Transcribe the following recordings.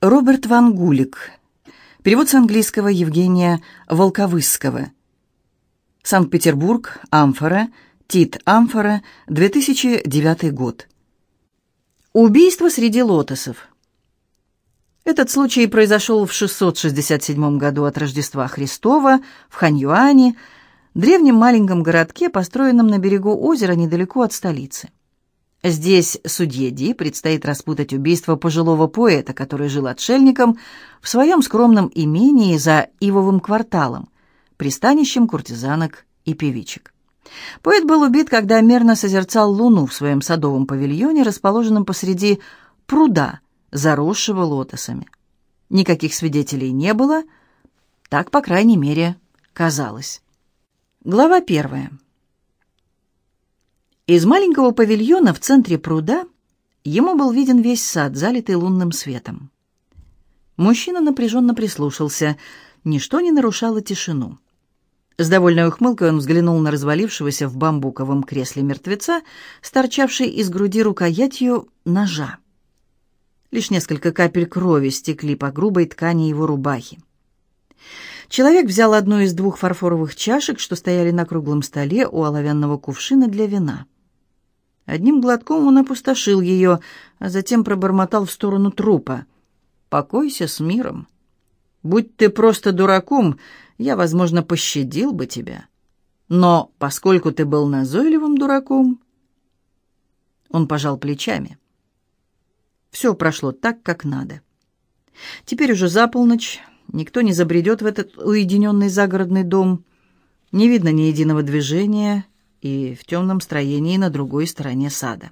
Роберт Ван Гулик. Перевод с английского Евгения Волковысского. Санкт-Петербург, Амфора, Тит Амфора, 2009 год. Убийство среди лотосов. Этот случай произошел в 667 году от Рождества Христова в Ханьюане, древнем маленьком городке, построенном на берегу озера недалеко от столицы. Здесь судье Ди предстоит распутать убийство пожилого поэта, который жил отшельником в своем скромном имении за Ивовым кварталом, пристанищем куртизанок и певичек. Поэт был убит, когда мерно созерцал луну в своем садовом павильоне, расположенном посреди пруда, заросшего лотосами. Никаких свидетелей не было, так, по крайней мере, казалось. Глава первая. Из маленького павильона в центре пруда ему был виден весь сад, залитый лунным светом. Мужчина напряженно прислушался. Ничто не нарушало тишину. С довольной ухмылкой он взглянул на развалившегося в бамбуковом кресле мертвеца, сторчавший из груди рукоятью ножа. Лишь несколько капель крови стекли по грубой ткани его рубахи. Человек взял одну из двух фарфоровых чашек, что стояли на круглом столе у оловянного кувшина для вина. Одним глотком он опустошил ее, а затем пробормотал в сторону трупа. «Покойся с миром. Будь ты просто дураком, я, возможно, пощадил бы тебя. Но поскольку ты был назойливым дураком...» Он пожал плечами. Все прошло так, как надо. Теперь уже за полночь, никто не забредет в этот уединенный загородный дом. Не видно ни единого движения, и в темном строении на другой стороне сада.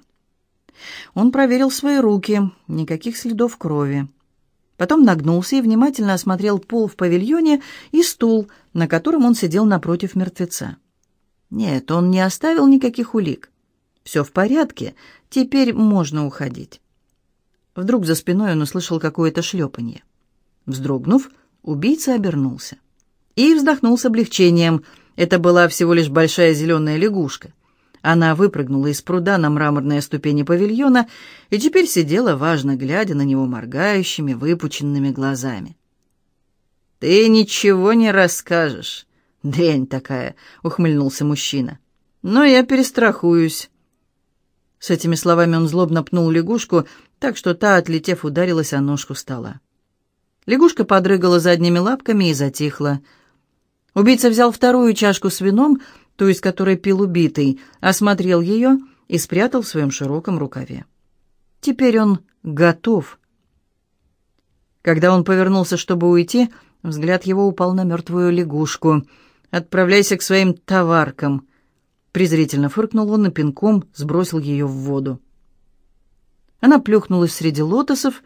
Он проверил свои руки, никаких следов крови. Потом нагнулся и внимательно осмотрел пол в павильоне и стул, на котором он сидел напротив мертвеца. Нет, он не оставил никаких улик. Все в порядке, теперь можно уходить. Вдруг за спиной он услышал какое-то шлепанье. Вздрогнув, убийца обернулся. И вздохнул с облегчением – это была всего лишь большая зеленая лягушка. Она выпрыгнула из пруда на мраморные ступени павильона и теперь сидела, важно глядя на него моргающими, выпученными глазами. «Ты ничего не расскажешь, дрянь такая», — ухмыльнулся мужчина. «Но я перестрахуюсь». С этими словами он злобно пнул лягушку, так что та, отлетев, ударилась о ножку стола. Лягушка подрыгала задними лапками и затихла. Убийца взял вторую чашку с вином, ту, из которой пил убитый, осмотрел ее и спрятал в своем широком рукаве. Теперь он готов. Когда он повернулся, чтобы уйти, взгляд его упал на мертвую лягушку. «Отправляйся к своим товаркам!» Презрительно фыркнул он и пинком сбросил ее в воду. Она плюхнулась среди лотосов,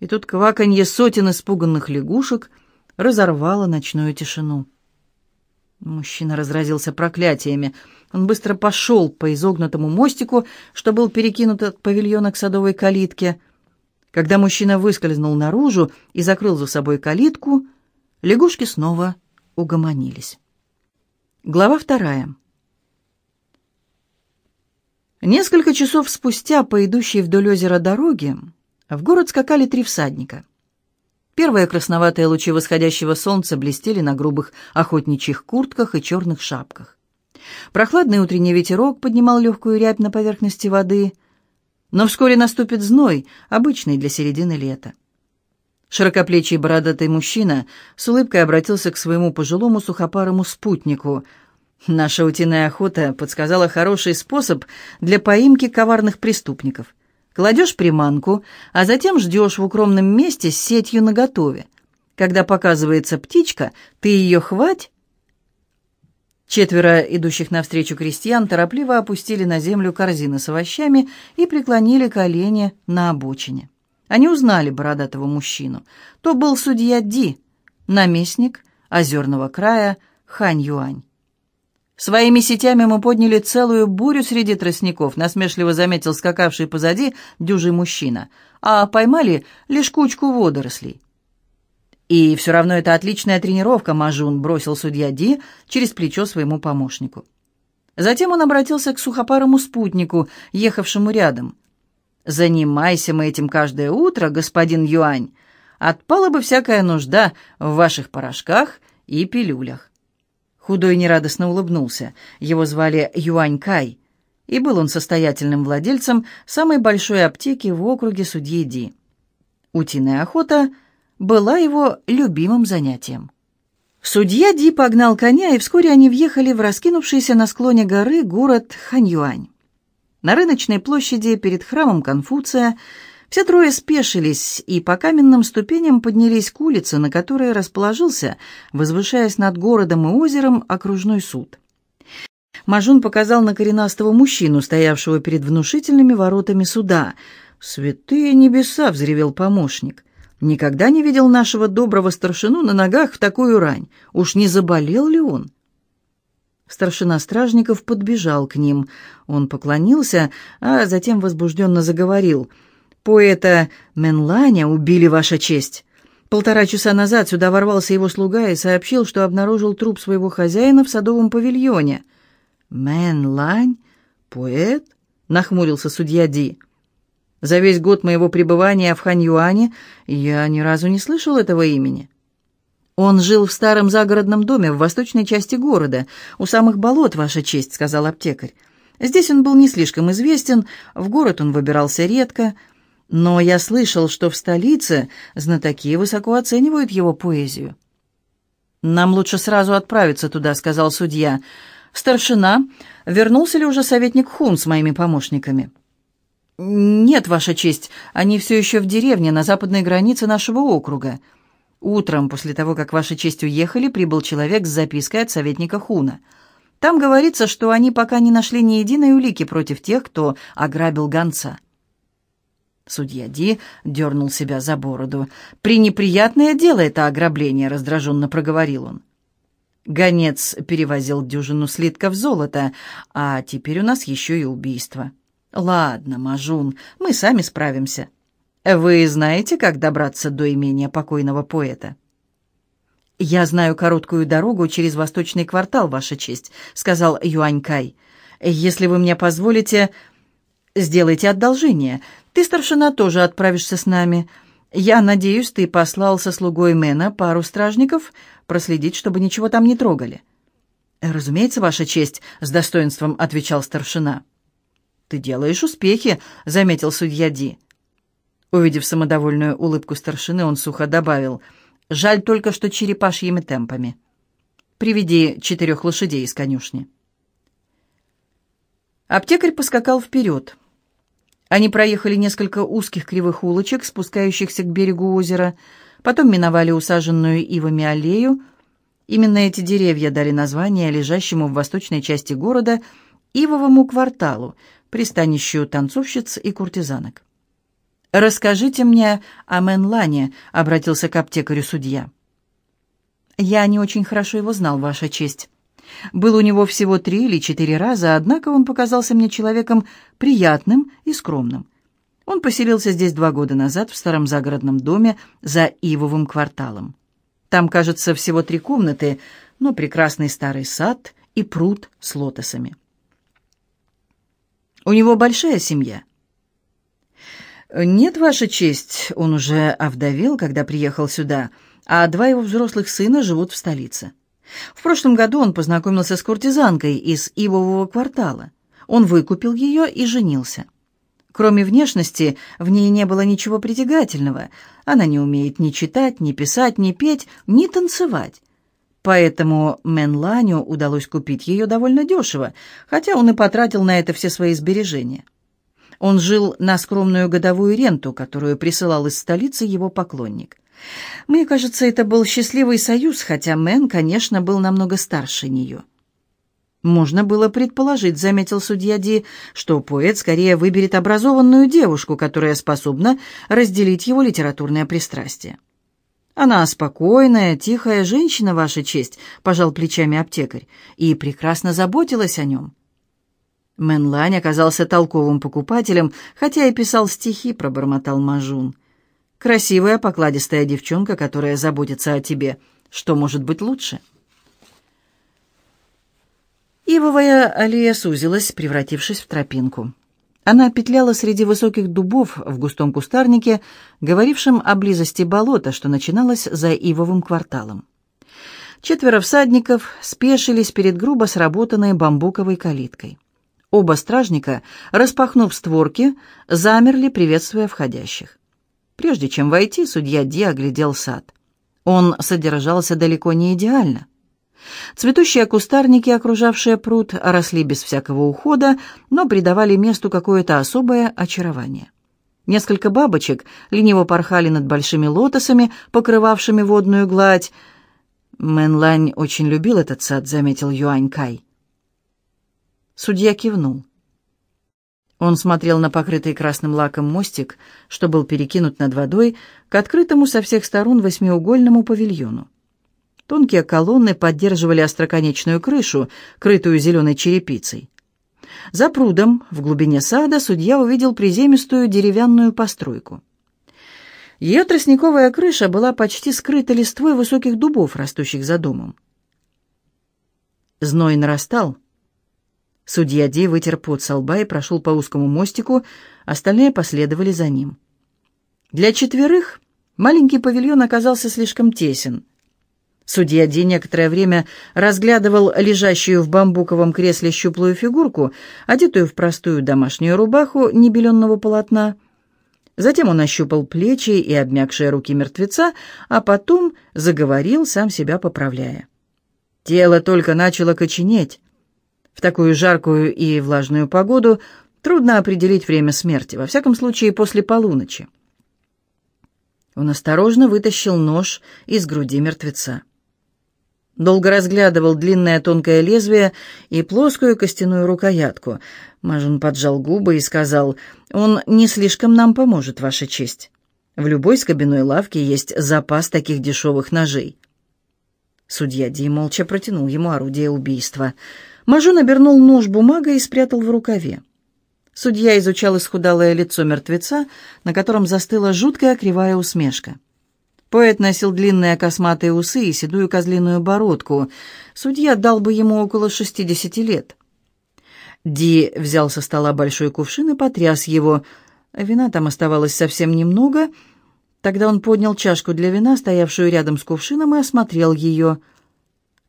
и тут кваканье сотен испуганных лягушек разорвало ночную тишину. Мужчина разразился проклятиями. Он быстро пошел по изогнутому мостику, что был перекинут от павильона к садовой калитке. Когда мужчина выскользнул наружу и закрыл за собой калитку, лягушки снова угомонились. Глава вторая. Несколько часов спустя по идущей вдоль озера дороге в город скакали три всадника — Первые красноватые лучи восходящего солнца блестели на грубых охотничьих куртках и черных шапках. Прохладный утренний ветерок поднимал легкую рябь на поверхности воды, но вскоре наступит зной, обычный для середины лета. Широкоплечий бородатый мужчина с улыбкой обратился к своему пожилому сухопарому спутнику. «Наша утиная охота подсказала хороший способ для поимки коварных преступников. Кладешь приманку, а затем ждешь в укромном месте с сетью наготове. Когда показывается птичка, ты ее хвать. Четверо идущих навстречу крестьян торопливо опустили на землю корзины с овощами и преклонили колени на обочине. Они узнали бородатого мужчину. То был судья Ди, наместник озерного края Хань-Юань. Своими сетями мы подняли целую бурю среди тростников, насмешливо заметил скакавший позади дюжий мужчина, а поймали лишь кучку водорослей. «И все равно это отличная тренировка, Мажун», — бросил судья Ди через плечо своему помощнику. Затем он обратился к сухопарому спутнику, ехавшему рядом. «Занимайся мы этим каждое утро, господин Юань, Отпала бы всякая нужда в ваших порошках и пилюлях». Худой нерадостно улыбнулся. Его звали Юань Кай, и был он состоятельным владельцем самой большой аптеки в округе судьи Ди. Утиная охота была его любимым занятием. Судья Ди погнал коня, и вскоре они въехали в раскинувшийся на склоне горы город Ханьюань. На рыночной площади перед храмом Конфуция все трое спешились и по каменным ступеням поднялись к улице, на которой расположился, возвышаясь над городом и озером, окружной суд. Мажун показал на коренастого мужчину, стоявшего перед внушительными воротами суда. «Святые небеса!» — взревел помощник. Никогда не видел нашего доброго старшину на ногах в такую рань. Уж не заболел ли он? Старшина стражников подбежал к ним. Он поклонился, а затем возбужденно заговорил. «Поэта Менланя убили, Ваша честь!» Полтора часа назад сюда ворвался его слуга и сообщил, что обнаружил труп своего хозяина в садовом павильоне. «Мэн Лань? Поэт?» — нахмурился судья Ди. За весь год моего пребывания в Ханьюане я ни разу не слышал этого имени. Он жил в старом загородном доме в восточной части города, у самых болот, Ваша честь, сказал аптекарь. Здесь он был не слишком известен, в город он выбирался редко, но я слышал, что в столице знатоки высоко оценивают его поэзию. «Нам лучше сразу отправиться туда», — сказал судья. «Старшина, вернулся ли уже советник Хун с моими помощниками?» «Нет, Ваша честь, они все еще в деревне, на западной границе нашего округа. Утром, после того, как Ваша честь уехали, прибыл человек с запиской от советника Хуна. Там говорится, что они пока не нашли ни единой улики против тех, кто ограбил гонца». Судья Ди дернул себя за бороду. «Пренеприятное дело это ограбление», — раздраженно проговорил он. Гонец перевозил дюжину слитков золота, а теперь у нас еще и убийство. «Ладно, Мажун, мы сами справимся. Вы знаете, как добраться до имения покойного поэта?» «Я знаю короткую дорогу через восточный квартал, Ваша честь», — сказал Юанькай. «Если вы мне позволите, сделайте одолжение. Ты, старшина, тоже отправишься с нами. Я надеюсь, ты послал со слугой Мэна пару стражников проследить, чтобы ничего там не трогали». «Разумеется, Ваша честь», — с достоинством отвечал старшина. «Ты делаешь успехи», — заметил судья Ди. Увидев самодовольную улыбку старшины, он сухо добавил, «Жаль только, что черепашьими темпами. Приведи четырех лошадей из конюшни». Аптекарь поскакал вперед. Они проехали несколько узких кривых улочек, спускающихся к берегу озера, потом миновали усаженную ивами аллею. Именно эти деревья дали название лежащему в восточной части города Ивовому кварталу, пристанищу танцовщиц и куртизанок. «Расскажите мне о Менлане», — обратился к аптекарю судья. «Я не очень хорошо его знал, Ваша честь. Был у него всего три или четыре раза, однако он показался мне человеком приятным и скромным. Он поселился здесь два года назад в старом загородном доме за Ивовым кварталом. Там, кажется, всего три комнаты, но прекрасный старый сад и пруд с лотосами. У него большая семья?» «Нет, Ваша честь, он уже овдовел, когда приехал сюда, а два его взрослых сына живут в столице. В прошлом году он познакомился с куртизанкой из Ивового квартала. Он выкупил ее и женился. Кроме внешности, в ней не было ничего притягательного. Она не умеет ни читать, ни писать, ни петь, ни танцевать. Поэтому Менланю удалось купить ее довольно дешево, хотя он и потратил на это все свои сбережения. Он жил на скромную годовую ренту, которую присылал из столицы его поклонник. Мне кажется, это был счастливый союз, хотя Мэн, конечно, был намного старше нее. Можно было предположить, заметил судья Ди, что поэт скорее выберет образованную девушку, которая способна разделить его литературное пристрастие. «Она спокойная, тихая женщина, Ваша честь», — пожал плечами аптекарь, и прекрасно заботилась о нем. Мэн Лань оказался толковым покупателем, хотя и писал стихи, пробормотал Мажун. «Красивая, покладистая девчонка, которая заботится о тебе. Что может быть лучше?» Ивовая аллея сузилась, превратившись в тропинку. Она петляла среди высоких дубов в густом кустарнике, говорившем о близости болота, что начиналось за ивовым кварталом. Четверо всадников спешились перед грубо сработанной бамбуковой калиткой. Оба стражника, распахнув створки, замерли, приветствуя входящих. Прежде чем войти, судья Ди оглядел сад. Он содержался далеко не идеально. Цветущие кустарники, окружавшие пруд, росли без всякого ухода, но придавали месту какое-то особое очарование. Несколько бабочек лениво порхали над большими лотосами, покрывавшими водную гладь. Мэн Лань очень любил этот сад, заметил Юань Кай. Судья кивнул. Он смотрел на покрытый красным лаком мостик, что был перекинут над водой, к открытому со всех сторон восьмиугольному павильону. Тонкие колонны поддерживали остроконечную крышу, крытую зеленой черепицей. За прудом, в глубине сада, судья увидел приземистую деревянную постройку. Ее тростниковая крыша была почти скрыта листвой высоких дубов, растущих за домом. Зной нарастал. Судья Ди вытер пот со лба и прошел по узкому мостику, остальные последовали за ним. Для четверых маленький павильон оказался слишком тесен — Судья Ди некоторое время разглядывал лежащую в бамбуковом кресле щуплую фигурку, одетую в простую домашнюю рубаху небеленного полотна. Затем он ощупал плечи и обмякшие руки мертвеца, а потом заговорил, сам себя поправляя. Тело только начало коченеть. В такую жаркую и влажную погоду трудно определить время смерти, во всяком случае после полуночи. Он осторожно вытащил нож из груди мертвеца. Долго разглядывал длинное тонкое лезвие и плоскую костяную рукоятку. Мажун поджал губы и сказал, «Он не слишком нам поможет, Ваша честь. В любой скобяной лавке есть запас таких дешевых ножей». Судья Ди молча протянул ему орудие убийства. Мажун обернул нож бумагой и спрятал в рукаве. Судья изучал исхудалое лицо мертвеца, на котором застыла жуткая кривая усмешка. Поэт носил длинные косматые усы и седую козлиную бородку. Судья дал бы ему около шестидесяти лет. Ди взял со стола большой кувшин и потряс его. Вина там оставалось совсем немного. Тогда он поднял чашку для вина, стоявшую рядом с кувшином, и осмотрел ее.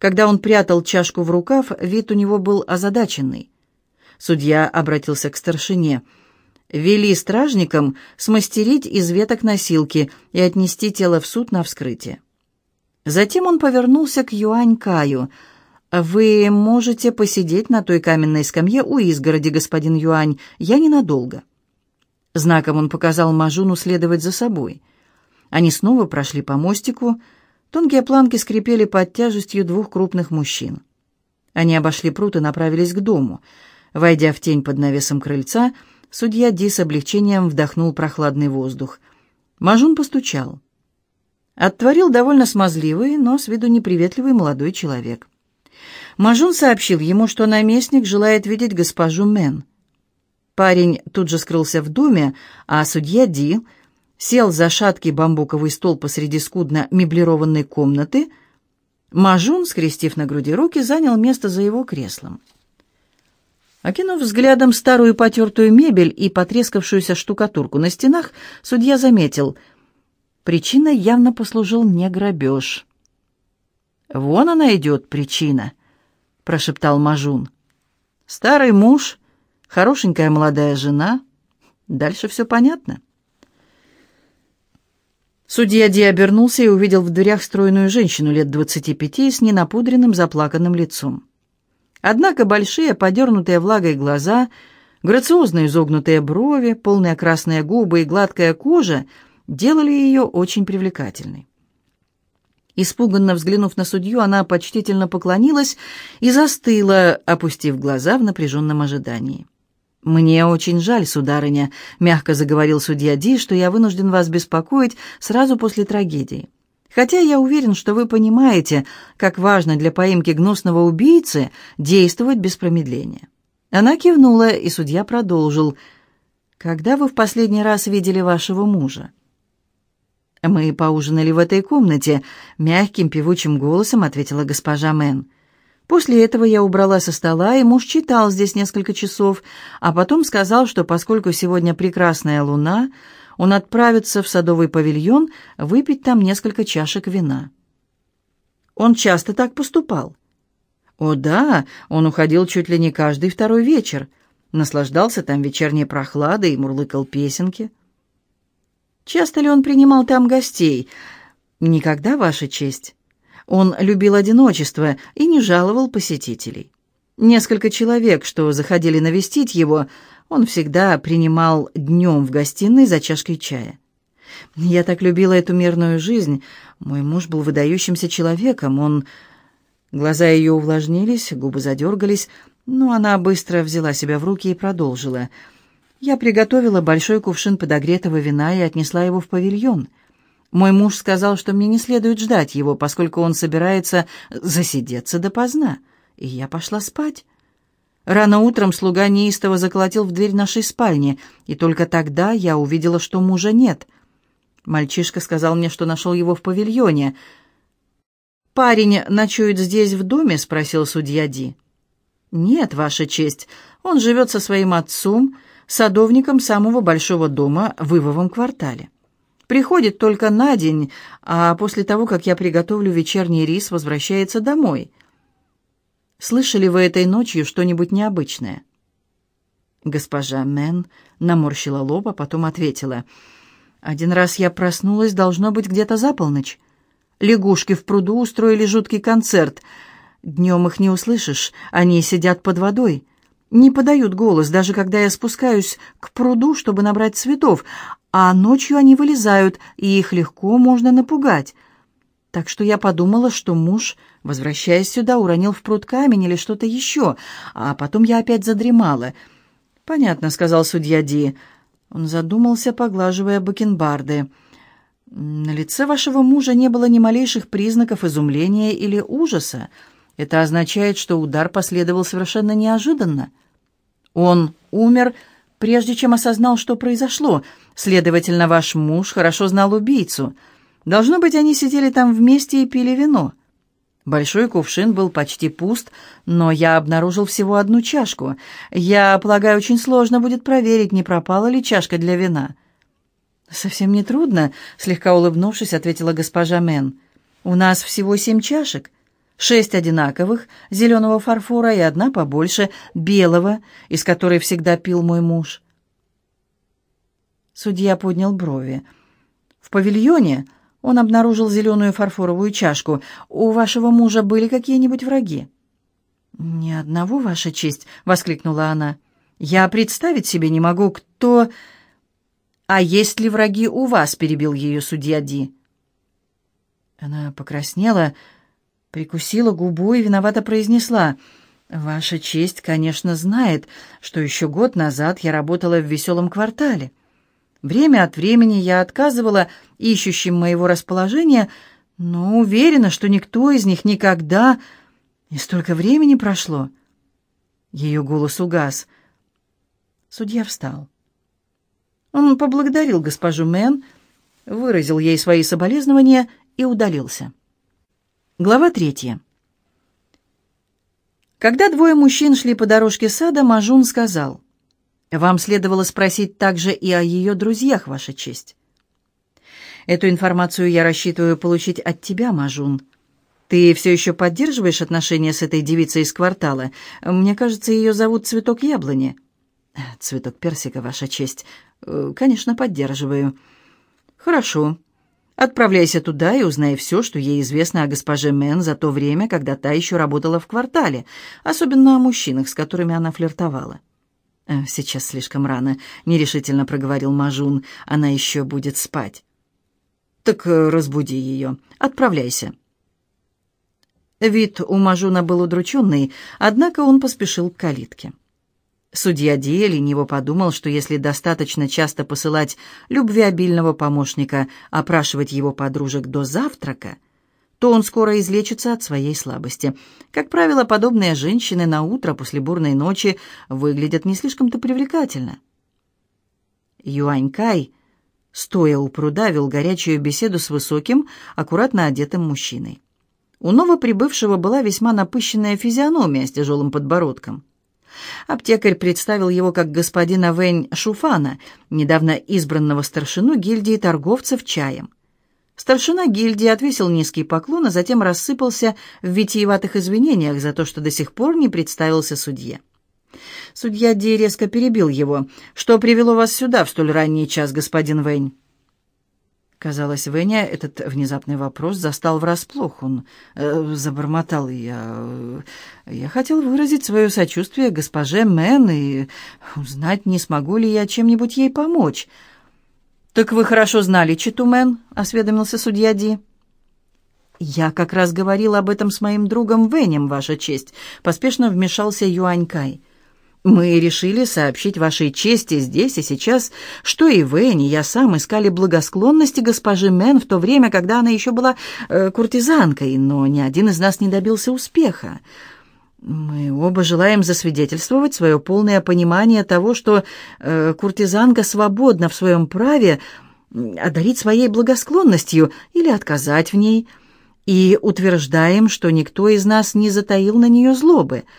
Когда он прятал чашку в рукав, вид у него был озадаченный. Судья обратился к старшине — Вели стражникам смастерить из веток носилки и отнести тело в суд на вскрытие. Затем он повернулся к Юань Каю. «Вы можете посидеть на той каменной скамье у изгороди, господин Юань. Я ненадолго». Знаком он показал Мажуну следовать за собой. Они снова прошли по мостику. Тонкие планки скрипели под тяжестью двух крупных мужчин. Они обошли пруд и направились к дому. Войдя в тень под навесом крыльца, Судья Ди с облегчением вдохнул прохладный воздух. Мажун постучал. Оттворил довольно смазливый, но с виду неприветливый молодой человек. Мажун сообщил ему, что наместник желает видеть госпожу Мен. Парень тут же скрылся в доме, а судья Ди сел за шаткий бамбуковый стол посреди скудно меблированной комнаты. Мажун, скрестив на груди руки, занял место за его креслом. Окинув взглядом старую потертую мебель и потрескавшуюся штукатурку на стенах, судья заметил, причиной явно послужил не грабеж. «Вон она идет, причина», — прошептал Мажун. «Старый муж, хорошенькая молодая жена. Дальше все понятно». Судья Ди обернулся и увидел в дверях стройную женщину лет двадцати пяти с ненапудренным заплаканным лицом. Однако большие, подернутые влагой глаза, грациозно изогнутые брови, полные красные губы и гладкая кожа делали ее очень привлекательной. Испуганно взглянув на судью, она почтительно поклонилась и застыла, опустив глаза в напряженном ожидании. «Мне очень жаль, сударыня», — мягко заговорил судья Ди, «что я вынужден вас беспокоить сразу после трагедии. Хотя я уверен, что вы понимаете, как важно для поимки гнусного убийцы действовать без промедления». Она кивнула, и судья продолжил. «Когда вы в последний раз видели вашего мужа?» «Мы поужинали в этой комнате», — мягким певучим голосом ответила госпожа Мэн. После этого я убрала со стола, и муж читал здесь несколько часов, а потом сказал, что поскольку сегодня прекрасная луна, он отправится в садовый павильон выпить там несколько чашек вина. Он часто так поступал. О да, он уходил чуть ли не каждый второй вечер, наслаждался там вечерней прохладой и мурлыкал песенки. Часто ли он принимал там гостей? Никогда, Ваша честь. Он любил одиночество и не жаловал посетителей. Несколько человек, что заходили навестить его, он всегда принимал днем в гостиной за чашкой чая. Я так любила эту мирную жизнь. Мой муж был выдающимся человеком. Он... Глаза ее увлажнились, губы задергались, но она быстро взяла себя в руки и продолжила. Я приготовила большой кувшин подогретого вина и отнесла его в павильон — мой муж сказал, что мне не следует ждать его, поскольку он собирается засидеться допоздна, и я пошла спать. Рано утром слуга неистово заколотил в дверь нашей спальни, и только тогда я увидела, что мужа нет. Мальчишка сказал мне, что нашел его в павильоне. «Парень ночует здесь в доме?» — спросил судья Ди. «Нет, Ваша честь, он живет со своим отцом, садовником самого большого дома в Ивовом квартале». Приходит только на день, а после того, как я приготовлю вечерний рис, возвращается домой. Слышали вы этой ночью что-нибудь необычное?» Госпожа Мэн наморщила лоб, а потом ответила. «Один раз я проснулась, должно быть, где-то за полночь. Лягушки в пруду устроили жуткий концерт. Днем их не услышишь, они сидят под водой. Не подают голос, даже когда я спускаюсь к пруду, чтобы набрать цветов, а ночью они вылезают, и их легко можно напугать. Так что я подумала, что муж, возвращаясь сюда, уронил в пруд камень или что-то еще, а потом я опять задремала. «Понятно», — сказал судья Ди. Он задумался, поглаживая бакенбарды. «На лице вашего мужа не было ни малейших признаков изумления или ужаса. Это означает, что удар последовал совершенно неожиданно. Он умер прежде чем осознал, что произошло. Следовательно, ваш муж хорошо знал убийцу. Должно быть, они сидели там вместе и пили вино. Большой кувшин был почти пуст, но я обнаружил всего одну чашку. Я полагаю, очень сложно будет проверить, не пропала ли чашка для вина. «Совсем не трудно», — слегка улыбнувшись, ответила госпожа Мэн. «У нас всего семь чашек. Шесть одинаковых, зеленого фарфора и одна побольше, белого, из которой всегда пил мой муж. Судья поднял брови. В павильоне он обнаружил зеленую фарфоровую чашку. У вашего мужа были какие-нибудь враги? «Ни одного, Ваша честь!» — воскликнула она. «Я представить себе не могу, кто...» «А есть ли враги у вас?» — перебил ее судья Ди. Она покраснела, — прикусила губу и виновато произнесла. «Ваша честь, конечно, знает, что еще год назад я работала в веселом квартале. Время от времени я отказывала ищущим моего расположения, но уверена, что никто из них никогда... И столько времени прошло». Ее голос угас. Судья встал. Он поблагодарил госпожу Мэн, выразил ей свои соболезнования и удалился. Глава третья. Когда двое мужчин шли по дорожке сада, Мажун сказал, «Вам следовало спросить также и о ее друзьях, Ваша честь». «Эту информацию я рассчитываю получить от тебя, Мажун. Ты все еще поддерживаешь отношения с этой девицей из квартала? Мне кажется, ее зовут Цветок Яблони». «Цветок Персика, Ваша честь. Э, конечно, поддерживаю». «Хорошо. Отправляйся туда и узнай все, что ей известно о госпоже Мэн за то время, когда та еще работала в квартале, особенно о мужчинах, с которыми она флиртовала. «Э, «Сейчас слишком рано», — нерешительно проговорил Мажун. «Она еще будет спать». «Так э, разбуди ее. Отправляйся». Вид у Мажуна был удрученный, однако он поспешил к калитке. Судья Ди лениво подумал, что если достаточно часто посылать любвеобильного помощника опрашивать его подружек до завтрака, то он скоро излечится от своей слабости. Как правило, подобные женщины на утро после бурной ночи выглядят не слишком-то привлекательно. Юанькай, стоя у пруда, вел горячую беседу с высоким, аккуратно одетым мужчиной. У новоприбывшего была весьма напыщенная физиономия с тяжелым подбородком. Аптекарь представил его как господина Вэнь Шуфана, недавно избранного старшину гильдии торговцев чаем. Старшина гильдии отвесил низкий поклон, а затем рассыпался в витиеватых извинениях за то, что до сих пор не представился судье. Судья Ди резко перебил его. «Что привело вас сюда в столь ранний час, господин Вэнь?» Казалось, Веня этот внезапный вопрос застал врасплох. Он э, забормотал. «Я... Э, я хотел выразить свое сочувствие госпоже Мэн и узнать, не смогу ли я чем-нибудь ей помочь». «Так вы хорошо знали Читу Мэн?» — осведомился судья Ди. «Я как раз говорил об этом с моим другом Венем, Ваша честь», — поспешно вмешался Юань Кай. Мы решили сообщить вашей чести здесь и сейчас, что и вы, и я сам искали благосклонности госпожи Мэн в то время, когда она еще была э, куртизанкой, но ни один из нас не добился успеха. Мы оба желаем засвидетельствовать свое полное понимание того, что э, куртизанка свободна в своем праве одарить своей благосклонностью или отказать в ней, и утверждаем, что никто из нас не затаил на нее злобы —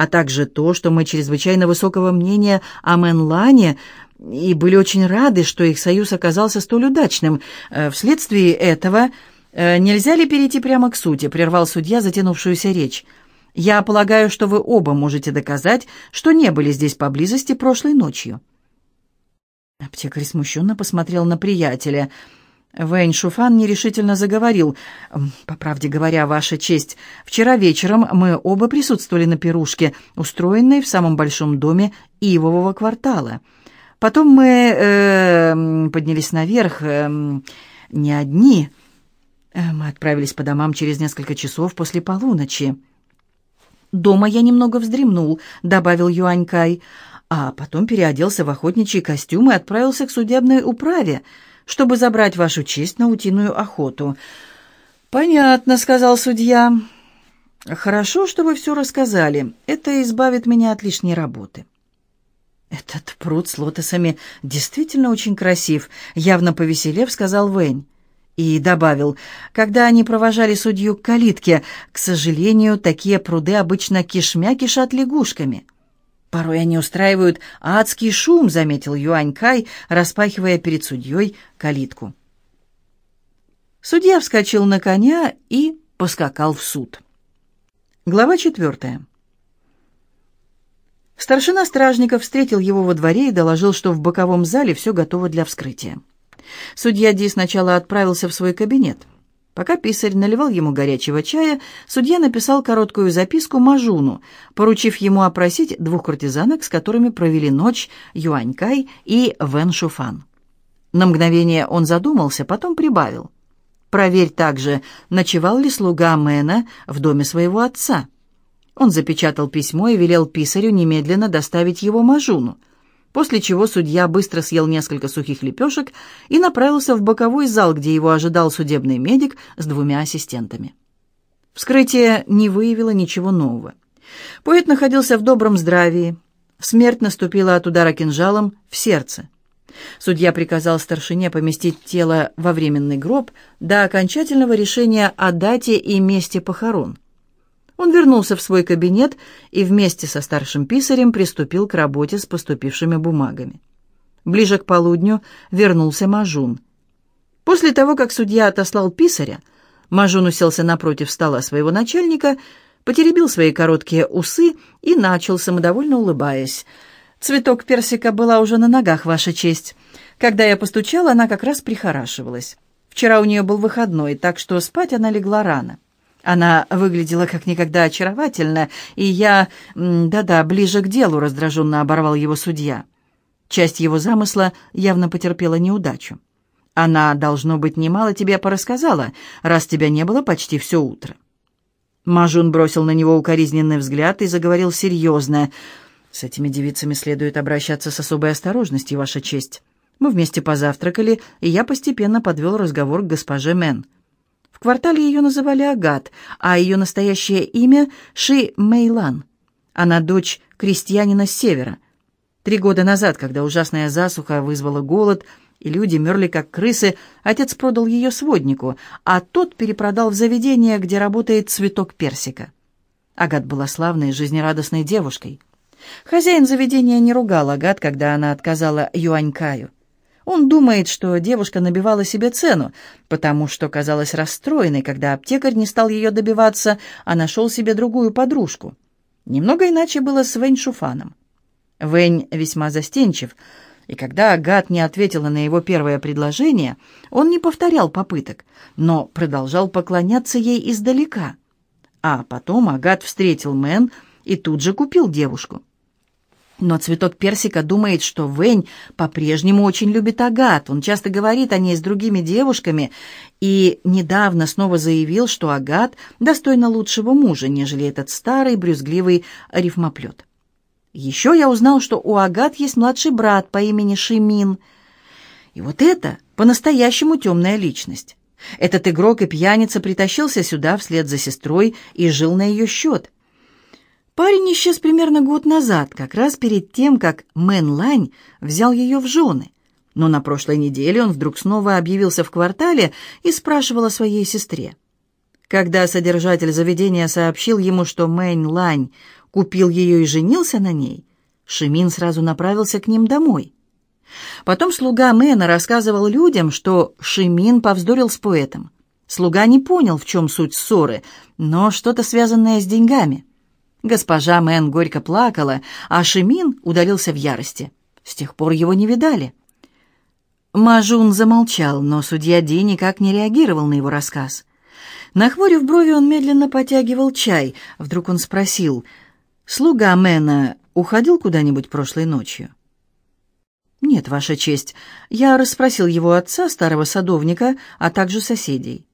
а также то, что мы чрезвычайно высокого мнения о Мэнлане и были очень рады, что их союз оказался столь удачным. Э, вследствие этого э, нельзя ли перейти прямо к сути, прервал судья затянувшуюся речь. Я полагаю, что вы оба можете доказать, что не были здесь поблизости прошлой ночью. Аптекарь смущенно посмотрел на приятеля — Вэнь Шуфан нерешительно заговорил. «По правде говоря, Ваша честь, вчера вечером мы оба присутствовали на пирушке, устроенной в самом большом доме Ивового квартала. Потом мы э, поднялись наверх, э, не одни. Э, мы отправились по домам через несколько часов после полуночи. «Дома я немного вздремнул», — добавил Юанькай, «а потом переоделся в охотничий костюм и отправился к судебной управе» чтобы забрать вашу честь на утиную охоту». «Понятно», — сказал судья. «Хорошо, что вы все рассказали. Это избавит меня от лишней работы». «Этот пруд с лотосами действительно очень красив», — явно повеселев, сказал Вэнь. И добавил, когда они провожали судью к калитке, к сожалению, такие пруды обычно кишмя кишат лягушками. «Порой они устраивают адский шум», — заметил Юань Кай, распахивая перед судьей калитку. Судья вскочил на коня и поскакал в суд. Глава четвертая. Старшина стражников встретил его во дворе и доложил, что в боковом зале все готово для вскрытия. Судья Ди сначала отправился в свой кабинет. Пока писарь наливал ему горячего чая, судья написал короткую записку Мажуну, поручив ему опросить двух куртизанок, с которыми провели ночь Юанькай и Вэн Шуфан. На мгновение он задумался, потом прибавил. «Проверь также, ночевал ли слуга Мэна в доме своего отца». Он запечатал письмо и велел писарю немедленно доставить его Мажуну после чего судья быстро съел несколько сухих лепешек и направился в боковой зал, где его ожидал судебный медик с двумя ассистентами. Вскрытие не выявило ничего нового. Поэт находился в добром здравии. Смерть наступила от удара кинжалом в сердце. Судья приказал старшине поместить тело во временный гроб до окончательного решения о дате и месте похорон. Он вернулся в свой кабинет и вместе со старшим писарем приступил к работе с поступившими бумагами. Ближе к полудню вернулся Мажун. После того, как судья отослал писаря, Мажун уселся напротив стола своего начальника, потеребил свои короткие усы и начал, самодовольно улыбаясь. «Цветок персика была уже на ногах, Ваша честь. Когда я постучала, она как раз прихорашивалась. Вчера у нее был выходной, так что спать она легла рано». Она выглядела как никогда очаровательно, и я... Да-да, ближе к делу раздраженно оборвал его судья. Часть его замысла явно потерпела неудачу. Она, должно быть, немало тебе порассказала, раз тебя не было почти все утро. Мажун бросил на него укоризненный взгляд и заговорил серьезно. «С этими девицами следует обращаться с особой осторожностью, Ваша честь. Мы вместе позавтракали, и я постепенно подвел разговор к госпоже Мэн. В квартале ее называли Агат, а ее настоящее имя — Ши Мейлан. Она дочь крестьянина с севера. Три года назад, когда ужасная засуха вызвала голод, и люди мерли как крысы, отец продал ее своднику, а тот перепродал в заведение, где работает цветок персика. Агат была славной, жизнерадостной девушкой. Хозяин заведения не ругал Агат, когда она отказала Юанькаю. Он думает, что девушка набивала себе цену, потому что казалась расстроенной, когда аптекарь не стал ее добиваться, а нашел себе другую подружку. Немного иначе было с Вэнь Шуфаном. Вэнь весьма застенчив — и когда Агат не ответила на его первое предложение, он не повторял попыток, но продолжал поклоняться ей издалека. А потом Агат встретил Мэн и тут же купил девушку. Но цветок персика думает, что Вэнь по-прежнему очень любит Агат. Он часто говорит о ней с другими девушками и недавно снова заявил, что Агат достойна лучшего мужа, нежели этот старый брюзгливый рифмоплет. Еще я узнал, что у Агат есть младший брат по имени Шимин. И вот это по-настоящему темная личность. Этот игрок и пьяница притащился сюда вслед за сестрой и жил на ее счет. Парень исчез примерно год назад, как раз перед тем, как Мэн Лань взял ее в жены. Но на прошлой неделе он вдруг снова объявился в квартале и спрашивал о своей сестре. Когда содержатель заведения сообщил ему, что Мэн Лань купил ее и женился на ней, Шимин сразу направился к ним домой. Потом слуга Мэна рассказывал людям, что Шимин повздорил с поэтом. Слуга не понял, в чем суть ссоры, но что-то связанное с деньгами. Госпожа Мэн горько плакала, а Шимин удалился в ярости. С тех пор его не видали. Мажун замолчал, но судья Ди никак не реагировал на его рассказ. Нахмурив брови, он медленно потягивал чай. Вдруг он спросил — Слуга Мэна уходил куда-нибудь прошлой ночью? Нет, Ваша честь. Я расспросил его отца, старого садовника, а также соседей.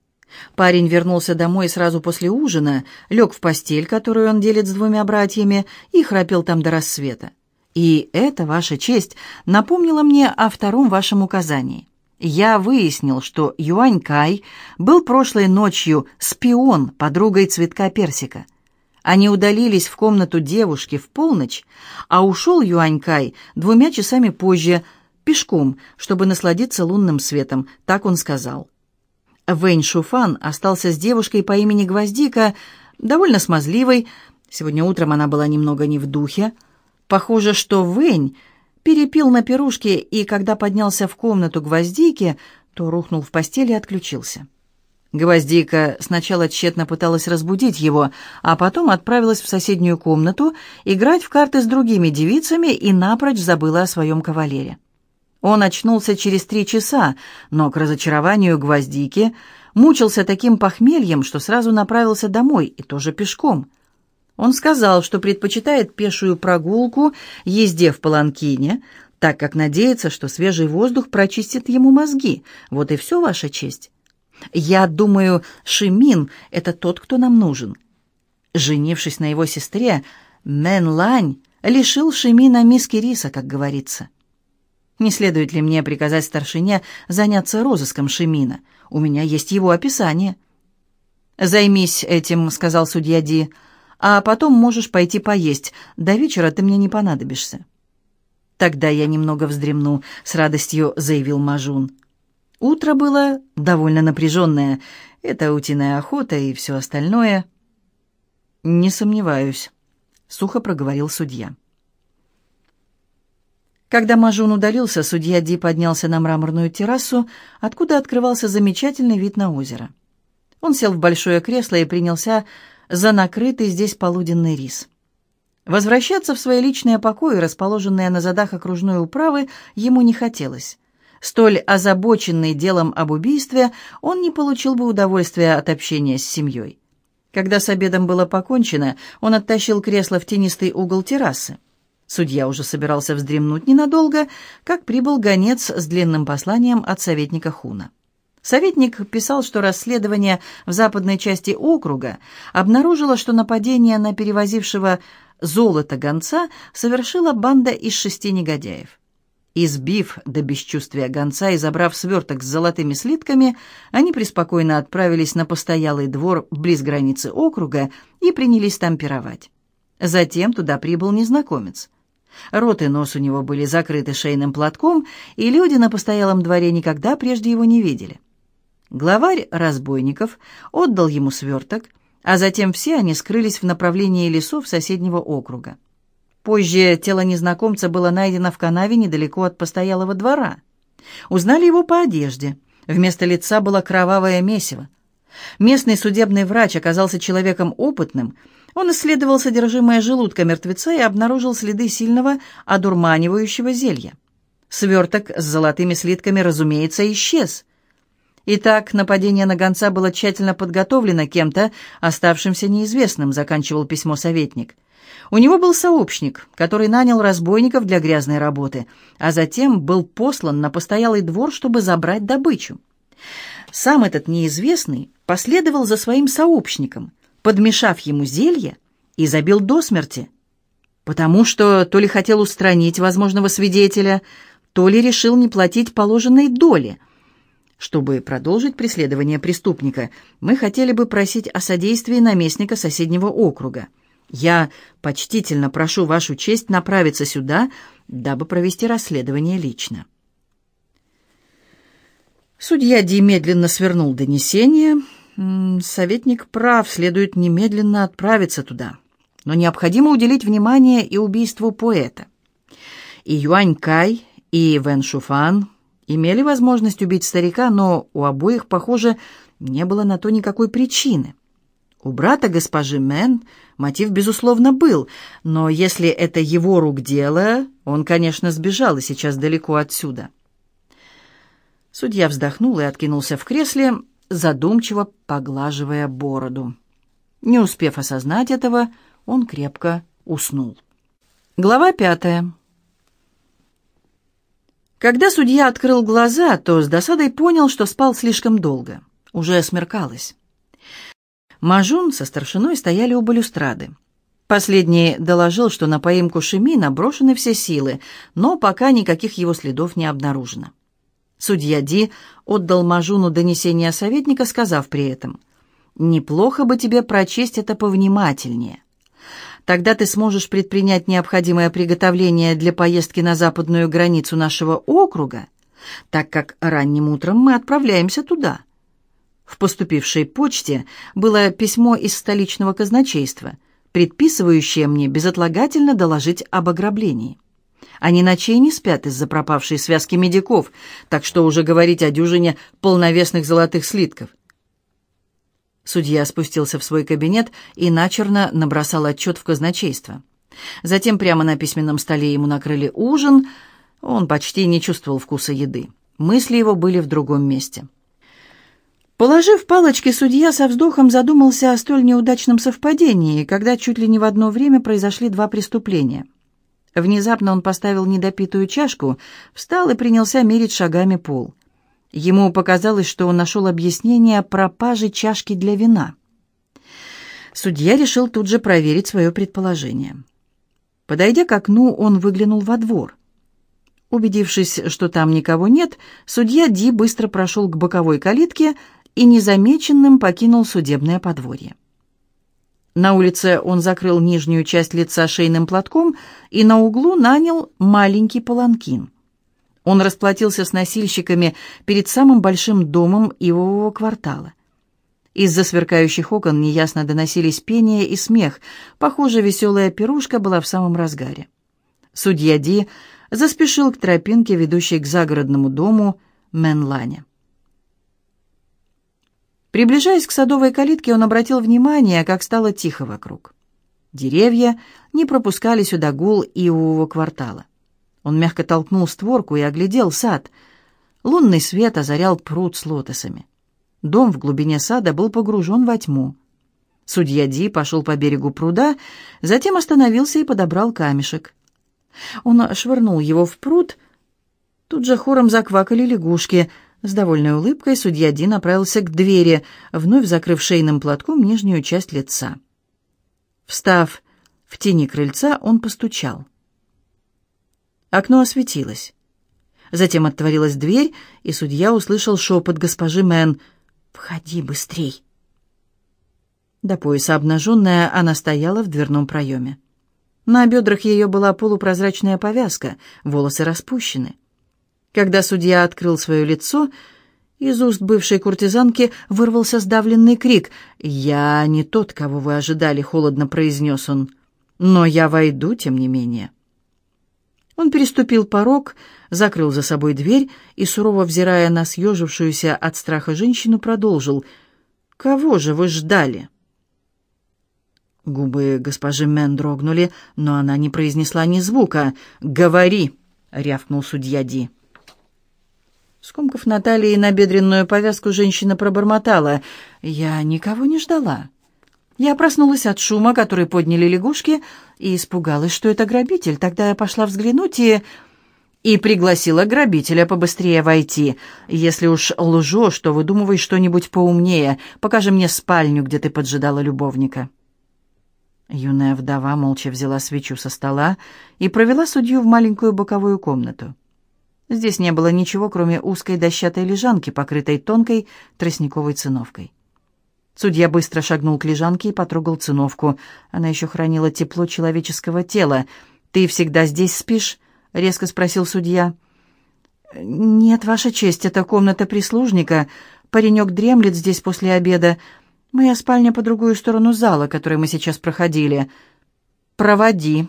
Парень вернулся домой сразу после ужина, лег в постель, которую он делит с двумя братьями, и храпел там до рассвета. И это, Ваша честь, напомнило мне о втором вашем указании. Я выяснил, что Юань Кай был прошлой ночью спион подругой цветка персика — они удалились в комнату девушки в полночь, а ушел Юанькай двумя часами позже, пешком, чтобы насладиться лунным светом, так он сказал. Вэнь Шуфан остался с девушкой по имени Гвоздика, довольно смазливой, сегодня утром она была немного не в духе. Похоже, что Вэнь перепил на пирушке, и когда поднялся в комнату Гвоздики, то рухнул в постели и отключился. Гвоздика сначала тщетно пыталась разбудить его, а потом отправилась в соседнюю комнату играть в карты с другими девицами и напрочь забыла о своем кавалере. Он очнулся через три часа, но к разочарованию Гвоздики мучился таким похмельем, что сразу направился домой, и тоже пешком. Он сказал, что предпочитает пешую прогулку езде в паланкине, так как надеется, что свежий воздух прочистит ему мозги. Вот и все, Ваша честь. Я думаю, Шимин — это тот, кто нам нужен. Женившись на его сестре, Мэн Лань лишил Шимина миски риса, как говорится. Не следует ли мне приказать старшине заняться розыском Шимина? У меня есть его описание. «Займись этим», — сказал судья Ди, — «а потом можешь пойти поесть. До вечера ты мне не понадобишься». «Тогда я немного вздремну», — с радостью заявил Мажун. Утро было довольно напряженное. Это утиная охота и все остальное. «Не сомневаюсь», — сухо проговорил судья. Когда Мажун удалился, судья Ди поднялся на мраморную террасу, откуда открывался замечательный вид на озеро. Он сел в большое кресло и принялся за накрытый здесь полуденный рис. Возвращаться в свои личные покои, расположенные на задах окружной управы, ему не хотелось. Столь озабоченный делом об убийстве, он не получил бы удовольствия от общения с семьей. Когда с обедом было покончено, он оттащил кресло в тенистый угол террасы. Судья уже собирался вздремнуть ненадолго, как прибыл гонец с длинным посланием от советника Хуна. Советник писал, что расследование в западной части округа обнаружило, что нападение на перевозившего золото гонца совершила банда из шести негодяев. Избив до бесчувствия гонца и забрав сверток с золотыми слитками, они преспокойно отправились на постоялый двор близ границы округа и принялись там пировать. Затем туда прибыл незнакомец. Рот и нос у него были закрыты шейным платком, и люди на постоялом дворе никогда прежде его не видели. Главарь разбойников отдал ему сверток, а затем все они скрылись в направлении лесов соседнего округа. Позже тело незнакомца было найдено в канаве недалеко от постоялого двора. Узнали его по одежде. Вместо лица было кровавое месиво. Местный судебный врач оказался человеком опытным. Он исследовал содержимое желудка мертвеца и обнаружил следы сильного одурманивающего зелья. Сверток с золотыми слитками, разумеется, исчез. Итак, нападение на гонца было тщательно подготовлено кем-то, оставшимся неизвестным, заканчивал письмо советник. У него был сообщник, который нанял разбойников для грязной работы, а затем был послан на постоялый двор, чтобы забрать добычу. Сам этот неизвестный последовал за своим сообщником, подмешав ему зелье и забил до смерти, потому что то ли хотел устранить возможного свидетеля, то ли решил не платить положенной доли. Чтобы продолжить преследование преступника, мы хотели бы просить о содействии наместника соседнего округа. Я почтительно прошу вашу честь направиться сюда, дабы провести расследование лично». Судья Ди медленно свернул донесение. Советник прав, следует немедленно отправиться туда. Но необходимо уделить внимание и убийству поэта. И Юань Кай, и Вэн Шуфан имели возможность убить старика, но у обоих, похоже, не было на то никакой причины. У брата госпожи Мэн мотив, безусловно, был, но если это его рук дело, он, конечно, сбежал и сейчас далеко отсюда. Судья вздохнул и откинулся в кресле, задумчиво поглаживая бороду. Не успев осознать этого, он крепко уснул. Глава пятая. Когда судья открыл глаза, то с досадой понял, что спал слишком долго. Уже смеркалось. Мажун со старшиной стояли у балюстрады. Последний доложил, что на поимку Шеми наброшены все силы, но пока никаких его следов не обнаружено. Судья Ди отдал Мажуну донесение советника, сказав при этом, «Неплохо бы тебе прочесть это повнимательнее. Тогда ты сможешь предпринять необходимое приготовление для поездки на западную границу нашего округа, так как ранним утром мы отправляемся туда». В поступившей почте было письмо из столичного казначейства, предписывающее мне безотлагательно доложить об ограблении. Они ночей не спят из-за пропавшей связки медиков, так что уже говорить о дюжине полновесных золотых слитков. Судья спустился в свой кабинет и начерно набросал отчет в казначейство. Затем прямо на письменном столе ему накрыли ужин. Он почти не чувствовал вкуса еды. Мысли его были в другом месте. Положив палочки, судья со вздохом задумался о столь неудачном совпадении, когда чуть ли не в одно время произошли два преступления. Внезапно он поставил недопитую чашку, встал и принялся мерить шагами пол. Ему показалось, что он нашел объяснение пропажи чашки для вина. Судья решил тут же проверить свое предположение. Подойдя к окну, он выглянул во двор. Убедившись, что там никого нет, судья Ди быстро прошел к боковой калитке и незамеченным покинул судебное подворье. На улице он закрыл нижнюю часть лица шейным платком и на углу нанял маленький паланкин. Он расплатился с носильщиками перед самым большим домом ивового квартала. Из-за сверкающих окон неясно доносились пение и смех. Похоже, веселая пирушка была в самом разгаре. Судья Ди заспешил к тропинке, ведущей к загородному дому Менлане. Приближаясь к садовой калитке, он обратил внимание, как стало тихо вокруг. Деревья не пропускали сюда гул ивового квартала. Он мягко толкнул створку и оглядел сад. Лунный свет озарял пруд с лотосами. Дом в глубине сада был погружен во тьму. Судья Ди пошел по берегу пруда, затем остановился и подобрал камешек. Он швырнул его в пруд. Тут же хором заквакали лягушки — с довольной улыбкой судья Ди направился к двери, вновь закрыв шейным платком нижнюю часть лица. Встав в тени крыльца, он постучал. Окно осветилось. Затем отворилась дверь, и судья услышал шепот госпожи Мэн. «Входи быстрей!» До пояса обнаженная, она стояла в дверном проеме. На бедрах ее была полупрозрачная повязка, волосы распущены. Когда судья открыл свое лицо, из уст бывшей куртизанки вырвался сдавленный крик. «Я не тот, кого вы ожидали», — холодно произнес он. «Но я войду, тем не менее». Он переступил порог, закрыл за собой дверь и, сурово взирая на съежившуюся от страха женщину, продолжил. «Кого же вы ждали?» Губы госпожи Мен дрогнули, но она не произнесла ни звука. «Говори!» — рявкнул судья Ди. Скомкав на талии набедренную повязку, женщина пробормотала. «Я никого не ждала. Я проснулась от шума, который подняли лягушки, и испугалась, что это грабитель. Тогда я пошла взглянуть и...» и пригласила грабителя побыстрее войти. Если уж лжешь, то выдумывай что-нибудь поумнее. Покажи мне спальню, где ты поджидала любовника». Юная вдова молча взяла свечу со стола и провела судью в маленькую боковую комнату. Здесь не было ничего, кроме узкой дощатой лежанки, покрытой тонкой тростниковой циновкой. Судья быстро шагнул к лежанке и потрогал циновку. Она еще хранила тепло человеческого тела. «Ты всегда здесь спишь?» — резко спросил судья. «Нет, Ваша честь, это комната прислужника. Паренек дремлет здесь после обеда. Моя спальня по другую сторону зала, который мы сейчас проходили. Проводи»,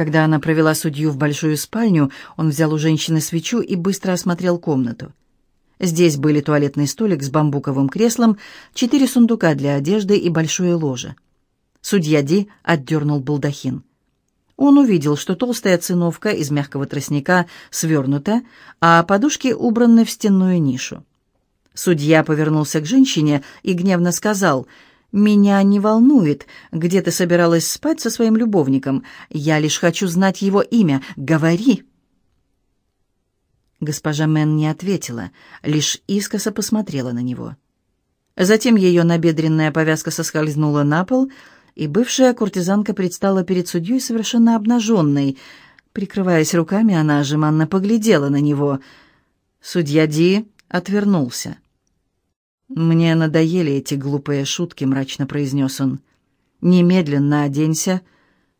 когда она провела судью в большую спальню, он взял у женщины свечу и быстро осмотрел комнату. Здесь были туалетный столик с бамбуковым креслом, четыре сундука для одежды и большое ложе. Судья Ди отдернул балдахин. Он увидел, что толстая циновка из мягкого тростника свернута, а подушки убраны в стенную нишу. Судья повернулся к женщине и гневно сказал — «Меня не волнует, где ты собиралась спать со своим любовником. Я лишь хочу знать его имя. Говори!» Госпожа Мэн не ответила, лишь искоса посмотрела на него. Затем ее набедренная повязка соскользнула на пол, и бывшая куртизанка предстала перед судьей совершенно обнаженной. Прикрываясь руками, она жеманно поглядела на него. Судья Ди отвернулся. «Мне надоели эти глупые шутки», — мрачно произнес он. «Немедленно оденься.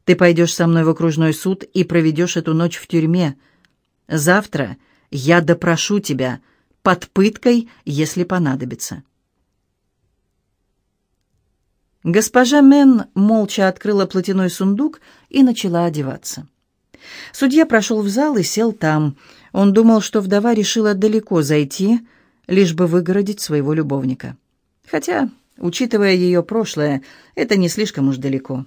Ты пойдешь со мной в окружной суд и проведешь эту ночь в тюрьме. Завтра я допрошу тебя под пыткой, если понадобится». Госпожа Мен молча открыла платяной сундук и начала одеваться. Судья прошел в зал и сел там. Он думал, что вдова решила далеко зайти, — лишь бы выгородить своего любовника. Хотя, учитывая ее прошлое, это не слишком уж далеко.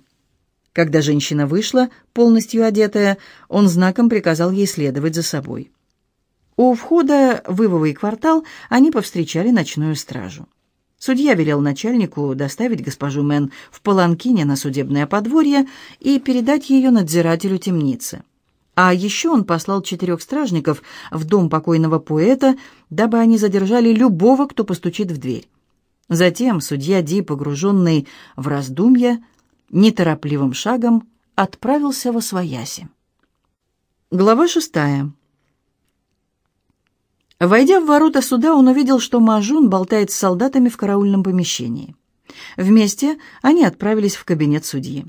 Когда женщина вышла, полностью одетая, он знаком приказал ей следовать за собой. У входа в Ивовый квартал они повстречали ночную стражу. Судья велел начальнику доставить госпожу Мэн в Паланкине на судебное подворье и передать ее надзирателю темницы. А еще он послал четырех стражников в дом покойного поэта, дабы они задержали любого, кто постучит в дверь. Затем судья Ди, погруженный в раздумья, неторопливым шагом отправился во свояси. Глава шестая. Войдя в ворота суда, он увидел, что Мажун болтает с солдатами в караульном помещении. Вместе они отправились в кабинет судьи.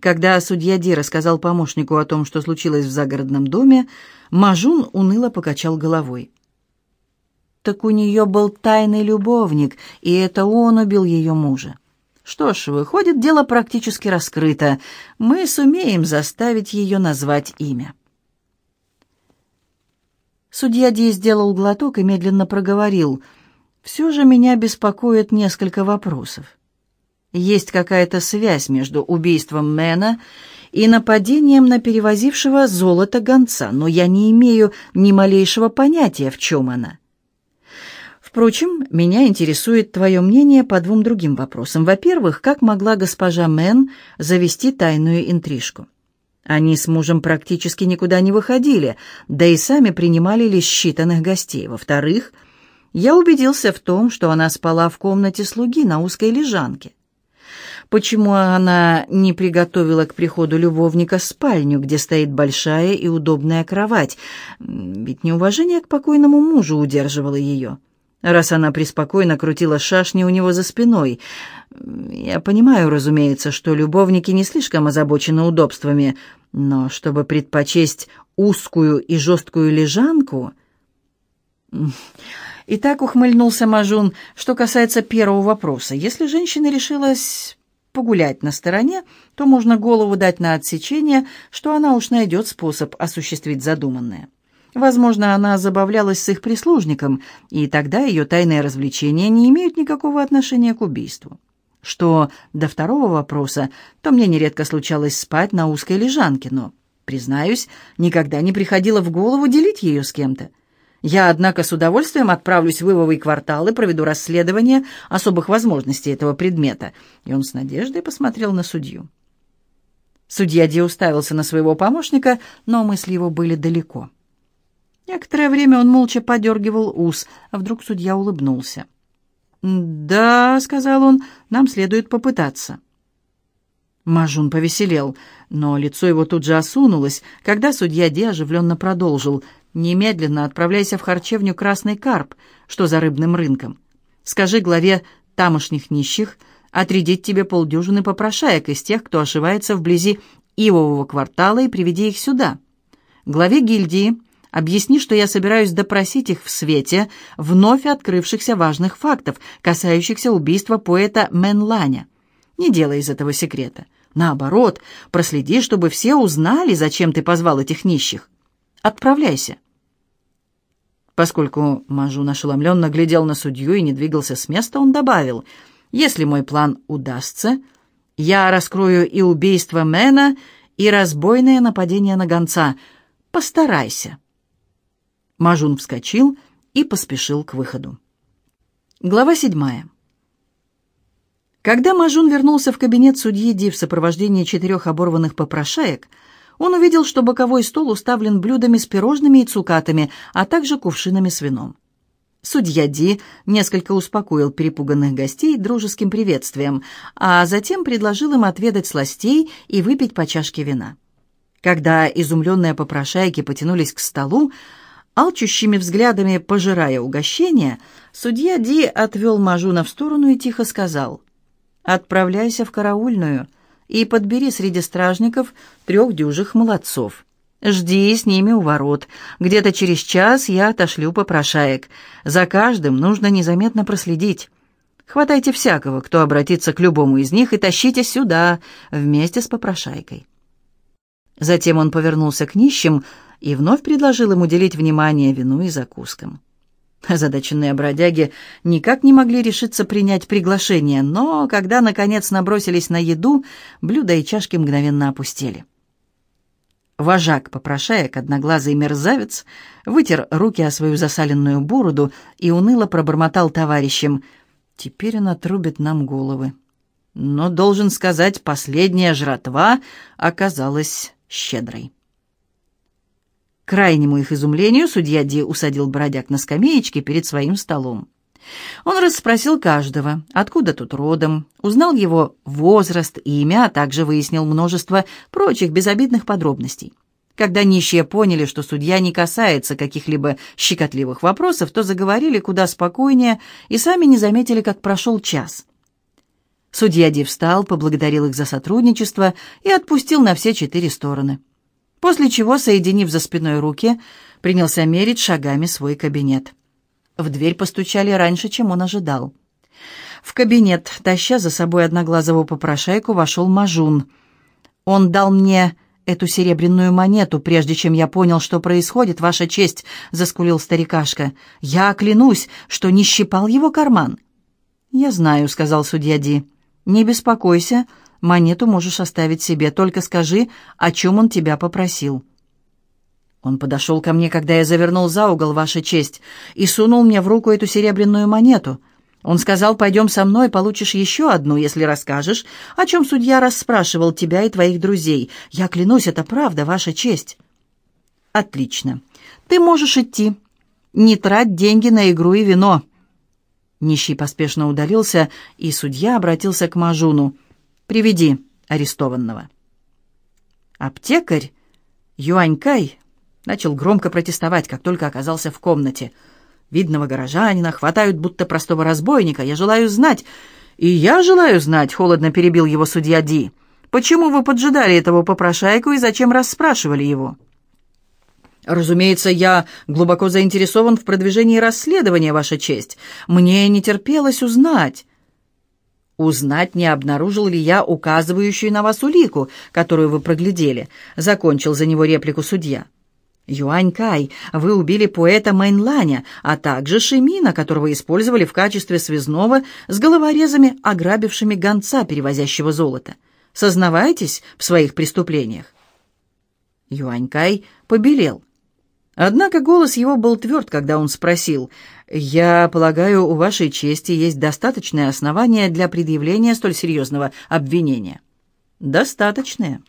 Когда судья Ди рассказал помощнику о том, что случилось в загородном доме, Мажун уныло покачал головой. «Так у нее был тайный любовник, и это он убил ее мужа. Что ж, выходит, дело практически раскрыто. Мы сумеем заставить ее назвать имя». Судья Ди сделал глоток и медленно проговорил. «Все же меня беспокоит несколько вопросов. Есть какая-то связь между убийством Мэна и нападением на перевозившего золото гонца, но я не имею ни малейшего понятия, в чем она. Впрочем, меня интересует твое мнение по двум другим вопросам. Во-первых, как могла госпожа Мэн завести тайную интрижку? Они с мужем практически никуда не выходили, да и сами принимали лишь считанных гостей. Во-вторых, я убедился в том, что она спала в комнате слуги на узкой лежанке. Почему она не приготовила к приходу любовника спальню, где стоит большая и удобная кровать? Ведь неуважение к покойному мужу удерживало ее. раз она преспокойно крутила шашни у него за спиной. Я понимаю, разумеется, что любовники не слишком озабочены удобствами, но чтобы предпочесть узкую и жесткую лежанку... И так ухмыльнулся Мажун, что касается первого вопроса. Если женщина решилась погулять на стороне, то можно голову дать на отсечение, что она уж найдет способ осуществить задуманное. Возможно, она забавлялась с их прислужником, и тогда ее тайные развлечения не имеют никакого отношения к убийству. Что до второго вопроса, то мне нередко случалось спать на узкой лежанке, но, признаюсь, никогда не приходило в голову делить ее с кем-то. Я, однако, с удовольствием отправлюсь в Ивовый квартал и проведу расследование особых возможностей этого предмета. И он с надеждой посмотрел на судью. Судья Ди уставился на своего помощника, но мысли его были далеко. Некоторое время он молча подергивал ус, а вдруг судья улыбнулся. «Да», — сказал он, — «нам следует попытаться». Мажун повеселел, но лицо его тут же осунулось, когда судья Ди оживленно продолжил. «Немедленно отправляйся в харчевню «Красный карп», что за рыбным рынком. Скажи главе тамошних нищих отрядить тебе полдюжины попрошаек из тех, кто ошивается вблизи Ивового квартала, и приведи их сюда. Главе гильдии Объясни, что я собираюсь допросить их в свете вновь открывшихся важных фактов, касающихся убийства поэта Менланя. Не делай из этого секрета. Наоборот, проследи, чтобы все узнали, зачем ты позвал этих нищих. Отправляйся. Поскольку Мажун ошеломленно глядел на судью и не двигался с места, он добавил, «Если мой план удастся, я раскрою и убийство Мэна, и разбойное нападение на гонца. Постарайся». Мажун вскочил и поспешил к выходу. Глава седьмая. Когда Мажун вернулся в кабинет судьи Ди в сопровождении четырех оборванных попрошаек, он увидел, что боковой стол уставлен блюдами с пирожными и цукатами, а также кувшинами с вином. Судья Ди несколько успокоил перепуганных гостей дружеским приветствием, а затем предложил им отведать сластей и выпить по чашке вина. Когда изумленные попрошайки потянулись к столу, Алчущими взглядами пожирая угощение, судья Ди отвел Мажуна в сторону и тихо сказал, «Отправляйся в караульную и подбери среди стражников трех дюжих молодцов. Жди с ними у ворот. Где-то через час я отошлю попрошаек. За каждым нужно незаметно проследить. Хватайте всякого, кто обратится к любому из них, и тащите сюда вместе с попрошайкой». Затем он повернулся к нищим, и вновь предложил им уделить внимание вину и закускам. Озадаченные бродяги никак не могли решиться принять приглашение, но когда, наконец, набросились на еду, блюда и чашки мгновенно опустели. Вожак попрошаек, одноглазый мерзавец, вытер руки о свою засаленную бороду и уныло пробормотал товарищам. «Теперь он отрубит нам головы». Но, должен сказать, последняя жратва оказалась щедрой крайнему их изумлению судья Ди усадил бродяг на скамеечке перед своим столом. Он расспросил каждого, откуда тут родом, узнал его возраст, имя, а также выяснил множество прочих безобидных подробностей. Когда нищие поняли, что судья не касается каких-либо щекотливых вопросов, то заговорили куда спокойнее и сами не заметили, как прошел час. Судья Ди встал, поблагодарил их за сотрудничество и отпустил на все четыре стороны после чего, соединив за спиной руки, принялся мерить шагами свой кабинет. В дверь постучали раньше, чем он ожидал. В кабинет, таща за собой одноглазого попрошайку, вошел Мажун. «Он дал мне эту серебряную монету, прежде чем я понял, что происходит, Ваша честь», — заскулил старикашка. «Я клянусь, что не щипал его карман». «Я знаю», — сказал судья Ди. «Не беспокойся, Монету можешь оставить себе, только скажи, о чем он тебя попросил». Он подошел ко мне, когда я завернул за угол, Ваша честь, и сунул мне в руку эту серебряную монету. Он сказал, пойдем со мной, получишь еще одну, если расскажешь, о чем судья расспрашивал тебя и твоих друзей. Я клянусь, это правда, Ваша честь. Отлично. Ты можешь идти. Не трать деньги на игру и вино. Нищий поспешно удалился, и судья обратился к Мажуну. Приведи арестованного». Аптекарь Юанькай начал громко протестовать, как только оказался в комнате. видного горожанина хватают будто простого разбойника. Я желаю знать...» «И я желаю знать», — холодно перебил его судья Ди. «Почему вы поджидали этого попрошайку и зачем расспрашивали его?» «Разумеется, я глубоко заинтересован в продвижении расследования, Ваша честь. Мне не терпелось узнать». «Узнать, не обнаружил ли я указывающую на вас улику, которую вы проглядели», — закончил за него реплику судья. Юань Кай, вы убили поэта Майнланя, а также Шимина, которого использовали в качестве связного с головорезами, ограбившими гонца, перевозящего золото. Сознавайтесь в своих преступлениях. Юань Кай побелел. Однако голос его был тверд, когда он спросил, «Я полагаю, у вашей чести есть достаточное основание для предъявления столь серьезного обвинения?» «Достаточное».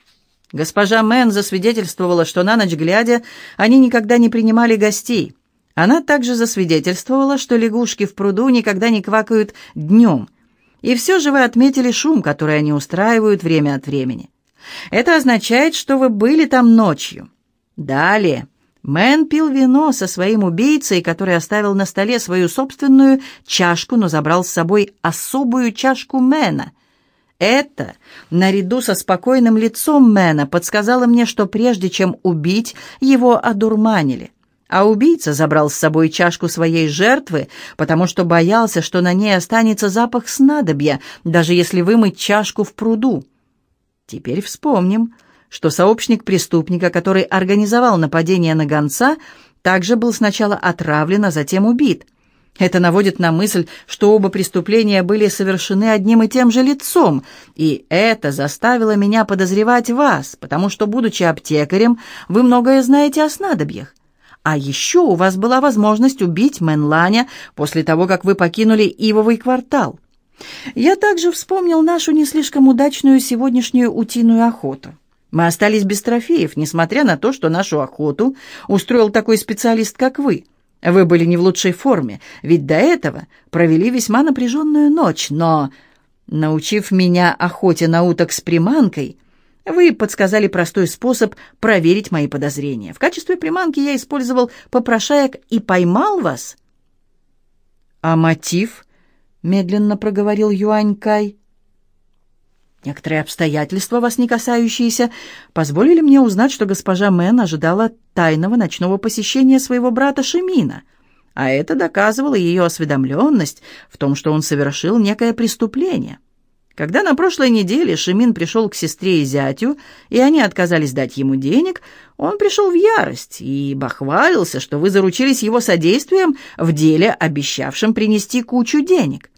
Госпожа Мэн засвидетельствовала, что на ночь глядя они никогда не принимали гостей. Она также засвидетельствовала, что лягушки в пруду никогда не квакают днем. И все же вы отметили шум, который они устраивают время от времени. Это означает, что вы были там ночью. Далее. Мэн пил вино со своим убийцей, который оставил на столе свою собственную чашку, но забрал с собой особую чашку Мэна — это, наряду со спокойным лицом Мэна, подсказало мне, что прежде чем убить, его одурманили. А убийца забрал с собой чашку своей жертвы, потому что боялся, что на ней останется запах снадобья, даже если вымыть чашку в пруду. Теперь вспомним, что сообщник преступника, который организовал нападение на гонца, также был сначала отравлен, а затем убит — это наводит на мысль, что оба преступления были совершены одним и тем же лицом, и это заставило меня подозревать вас, потому что, будучи аптекарем, вы многое знаете о снадобьях. А еще у вас была возможность убить Менланя после того, как вы покинули Ивовый квартал. Я также вспомнил нашу не слишком удачную сегодняшнюю утиную охоту. Мы остались без трофеев, несмотря на то, что нашу охоту устроил такой специалист, как вы — вы были не в лучшей форме, ведь до этого провели весьма напряженную ночь, но, научив меня охоте на уток с приманкой, вы подсказали простой способ проверить мои подозрения. В качестве приманки я использовал попрошаек и поймал вас. А мотив, медленно проговорил Юань Кай, Некоторые обстоятельства, вас не касающиеся, позволили мне узнать, что госпожа Мэн ожидала тайного ночного посещения своего брата Шемина, а это доказывало ее осведомленность в том, что он совершил некое преступление. Когда на прошлой неделе Шемин пришел к сестре и зятю, и они отказались дать ему денег, он пришел в ярость и бахвалился, что вы заручились его содействием в деле, обещавшем принести кучу денег.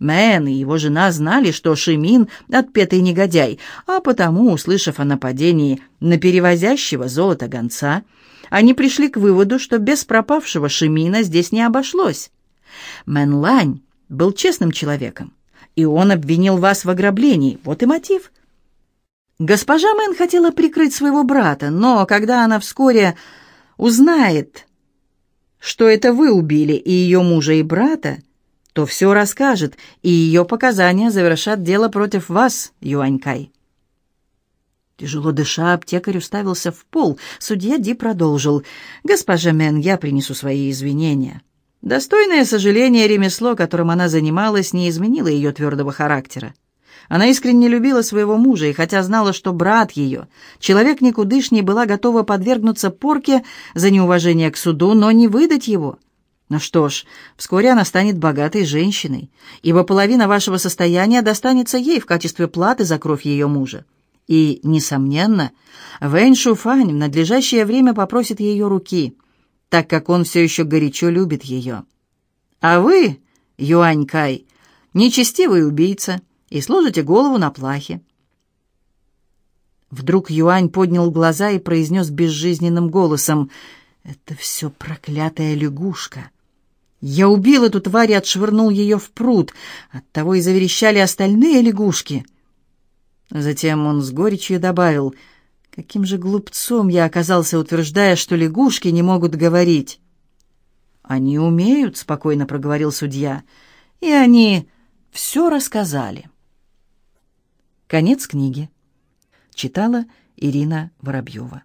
Мэн и его жена знали, что Шимин — отпетый негодяй, а потому, услышав о нападении на перевозящего золото гонца, они пришли к выводу, что без пропавшего Шимина здесь не обошлось. Мэн Лань был честным человеком, и он обвинил вас в ограблении. Вот и мотив. Госпожа Мэн хотела прикрыть своего брата, но когда она вскоре узнает, что это вы убили и ее мужа и брата, то все расскажет, и ее показания завершат дело против вас, Юанькай. Тяжело дыша, аптекарь уставился в пол. Судья Ди продолжил. «Госпожа Мен, я принесу свои извинения». Достойное сожаление ремесло, которым она занималась, не изменило ее твердого характера. Она искренне любила своего мужа, и хотя знала, что брат ее, человек никудышний, была готова подвергнуться порке за неуважение к суду, но не выдать его — ну что ж, вскоре она станет богатой женщиной, ибо половина вашего состояния достанется ей в качестве платы за кровь ее мужа. И, несомненно, Вэнь Шуфань в надлежащее время попросит ее руки, так как он все еще горячо любит ее. А вы, Юань Кай, нечестивый убийца и сложите голову на плахе. Вдруг Юань поднял глаза и произнес безжизненным голосом, «Это все проклятая лягушка». Я убил эту тварь и отшвырнул ее в пруд. Оттого и заверещали остальные лягушки. Затем он с горечью добавил, «Каким же глупцом я оказался, утверждая, что лягушки не могут говорить». «Они умеют», — спокойно проговорил судья, — «и они все рассказали». Конец книги. Читала Ирина Воробьева.